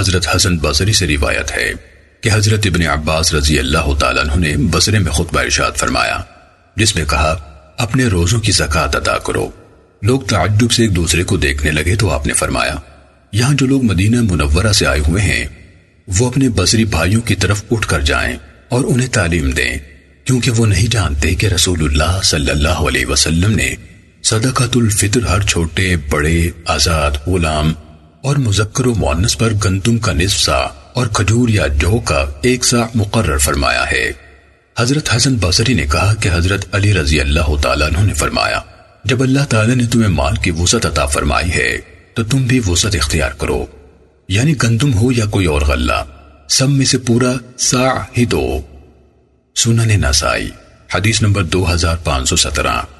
حضرت حسن بصری سے روایت ہے کہ حضرت ابن عباس رضی اللہ تعالیٰ عنہ نے بصرے میں خطبہ ارشاد فرمایا، جس میں کہا، اپنے روزوں کی زکاة ادا کرو۔ لوگ تعجب سے ایک دوسرے کو دیکھنے لگے تو آپ نے فرمایا، یہاں جو لوگ مدینہ منورہ سے آئے ہوئے ہیں، وہ اپنے بصری بھائیوں کی طرف اٹھ کر جائیں اور انہیں تعلیم دیں، کیونکہ وہ نہیں جانتے کہ رسول اللہ صلی اللہ علیہ وسلم نے صدقۃ الفطر ہر چھوٹے، بڑے، آزاد، غلام اور مذکر و مونس پر گندم کا نصف سا اور کھجور یا جو کا ایک سا مقرر فرمایا ہے۔ حضرت حسن بصری نے کہا کہ حضرت علی رضی اللہ تعالیٰ عنہ نے فرمایا، جب اللہ تعالیٰ نے تمہیں مال کی وسعت عطا فرمائی ہے، تو تم بھی وسعت اختیار کرو۔ یعنی گندم ہو یا کوئی اور غلہ، سب میں سے پورا سا ہی دو۔ سنن نسائی، حدیث نمبر دو ہزار پانچ سو سترہ۔